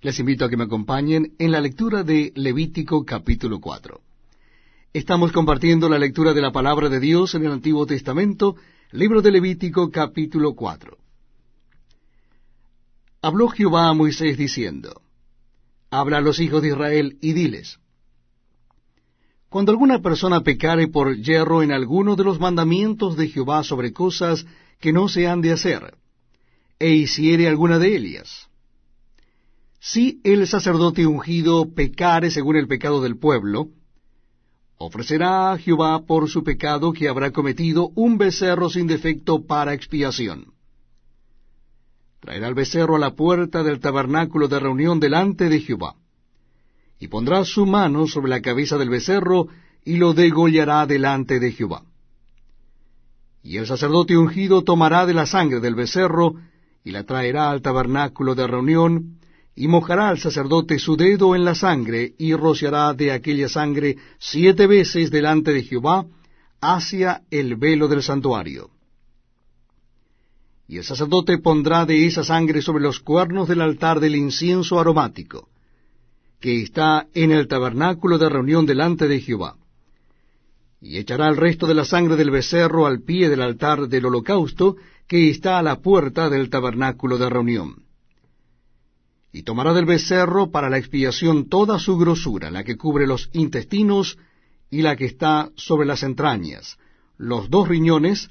Les invito a que me acompañen en la lectura de Levítico capítulo 4. Estamos compartiendo la lectura de la palabra de Dios en el Antiguo Testamento, libro de Levítico capítulo 4. Habló Jehová a Moisés diciendo, Habla a los hijos de Israel y diles, Cuando alguna persona pecare por yerro en alguno de los mandamientos de Jehová sobre cosas que no se han de hacer, e hiciere alguna de ellas, si el sacerdote ungido pecare según el pecado del pueblo, ofrecerá a Jehová por su pecado que habrá cometido un becerro sin defecto para expiación. Traerá el becerro a la puerta del tabernáculo de reunión delante de Jehová, y pondrá su mano sobre la cabeza del becerro y lo degollará delante de Jehová. Y el sacerdote ungido tomará de la sangre del becerro y la traerá al tabernáculo de reunión, y mojará al sacerdote su dedo en la sangre, y rociará de aquella sangre siete veces delante de Jehová hacia el velo del santuario. Y el sacerdote pondrá de esa sangre sobre los cuernos del altar del incienso aromático, que está en el tabernáculo de reunión delante de Jehová. Y echará el resto de la sangre del becerro al pie del altar del holocausto, que está a la puerta del tabernáculo de reunión y tomará del becerro para la expiación toda su grosura, la que cubre los intestinos y la que está sobre las entrañas, los dos riñones,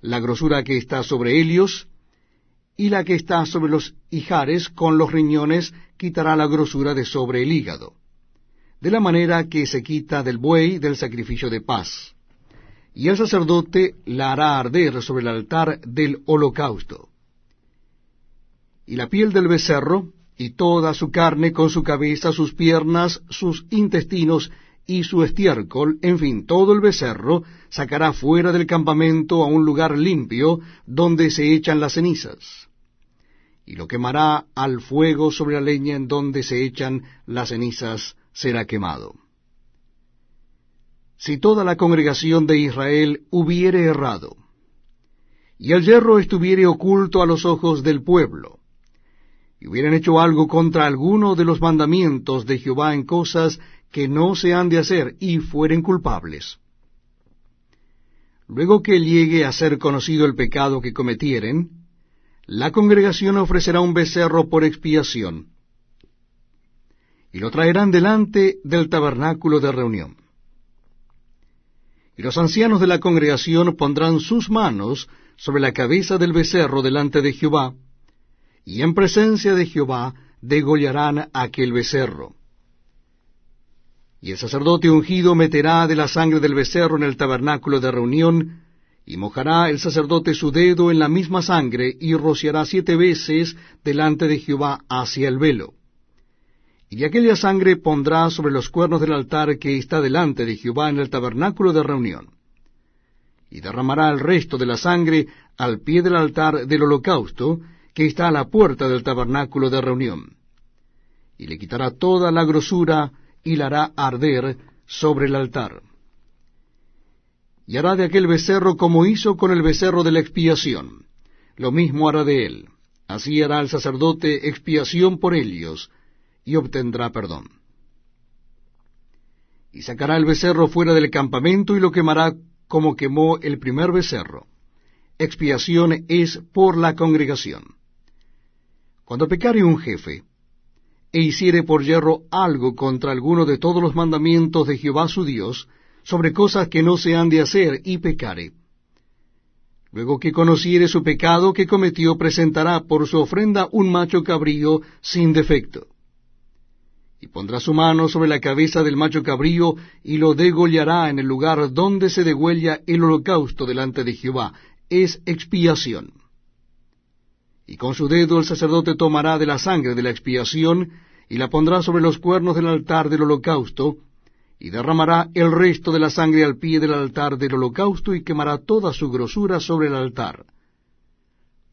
la grosura que está sobre ellos, y la que está sobre los hijares, con los riñones quitará la grosura de sobre el hígado, de la manera que se quita del buey del sacrificio de paz. Y el sacerdote la hará arder sobre el altar del holocausto. Y la piel del becerro, y toda su carne con su cabeza, sus piernas, sus intestinos y su estiércol, en fin, todo el becerro, sacará fuera del campamento a un lugar limpio donde se echan las cenizas. Y lo quemará al fuego sobre la leña en donde se echan las cenizas será quemado. Si toda la congregación de Israel hubiere errado, y el hierro estuviere oculto a los ojos del pueblo, y hubieran hecho algo contra alguno de los mandamientos de Jehová en cosas que no se han de hacer, y fueren culpables. Luego que llegue a ser conocido el pecado que cometieren, la congregación ofrecerá un becerro por expiación, y lo traerán delante del tabernáculo de reunión. Y los ancianos de la congregación pondrán sus manos sobre la cabeza del becerro delante de Jehová, y en presencia de Jehová degollarán aquel becerro. Y el sacerdote ungido meterá de la sangre del becerro en el tabernáculo de reunión, y mojará el sacerdote su dedo en la misma sangre, y rociará siete veces delante de Jehová hacia el velo. Y de aquella sangre pondrá sobre los cuernos del altar que está delante de Jehová en el tabernáculo de reunión. Y derramará el resto de la sangre al pie del altar del holocausto, que está a la puerta del tabernáculo de reunión. Y le quitará toda la grosura y la hará arder sobre el altar. Y hará de aquel becerro como hizo con el becerro de la expiación. Lo mismo hará de él. Así hará el sacerdote expiación por ellos, y obtendrá perdón. Y sacará el becerro fuera del campamento y lo quemará como quemó el primer becerro. Expiación es por la congregación. Cuando pecare un jefe, e hiciere por yerro algo contra alguno de todos los mandamientos de Jehová su Dios, sobre cosas que no se han de hacer, y pecare. Luego que conociere su pecado que cometió, presentará por su ofrenda un macho cabrío sin defecto. Y pondrá su mano sobre la cabeza del macho cabrío, y lo degollará en el lugar donde se degüella el holocausto delante de Jehová. Es expiación y con su dedo el sacerdote tomará de la sangre de la expiación, y la pondrá sobre los cuernos del altar del holocausto, y derramará el resto de la sangre al pie del altar del holocausto, y quemará toda su grosura sobre el altar,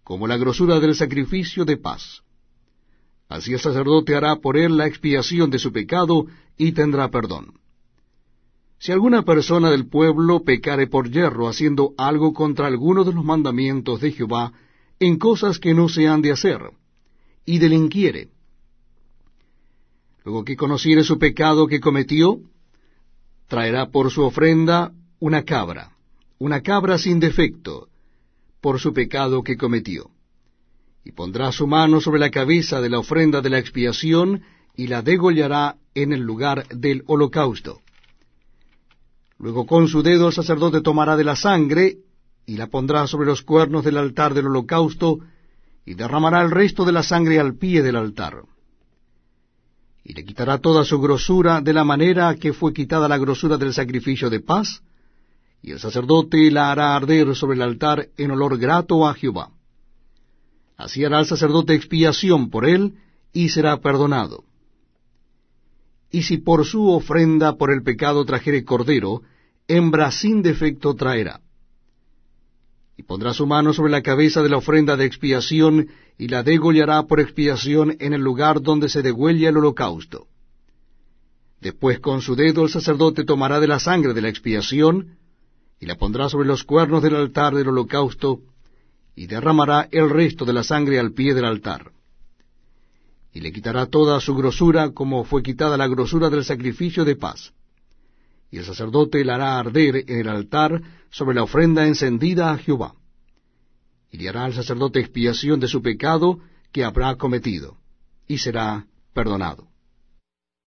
como la grosura del sacrificio de paz. Así el sacerdote hará por él la expiación de su pecado, y tendrá perdón. Si alguna persona del pueblo pecare por hierro haciendo algo contra alguno de los mandamientos de Jehová, en cosas que no se han de hacer, y delinquiere, Luego que conociere su pecado que cometió, traerá por su ofrenda una cabra, una cabra sin defecto, por su pecado que cometió. Y pondrá su mano sobre la cabeza de la ofrenda de la expiación, y la degollará en el lugar del holocausto. Luego con su dedo el sacerdote tomará de la sangre, y la pondrá sobre los cuernos del altar del holocausto, y derramará el resto de la sangre al pie del altar y le quitará toda su grosura de la manera que fue quitada la grosura del sacrificio de paz, y el sacerdote la hará arder sobre el altar en olor grato a Jehová. Así hará el sacerdote expiación por él, y será perdonado. Y si por su ofrenda por el pecado trajere cordero, hembra sin defecto traerá y pondrá su mano sobre la cabeza de la ofrenda de expiación, y la degollará por expiación en el lugar donde se degüella el holocausto. Después con su dedo el sacerdote tomará de la sangre de la expiación, y la pondrá sobre los cuernos del altar del holocausto, y derramará el resto de la sangre al pie del altar. Y le quitará toda su grosura, como fue quitada la grosura del sacrificio de paz y el sacerdote la hará arder en el altar sobre la ofrenda encendida a Jehová. Y le hará al sacerdote expiación de su pecado que habrá cometido, y será perdonado.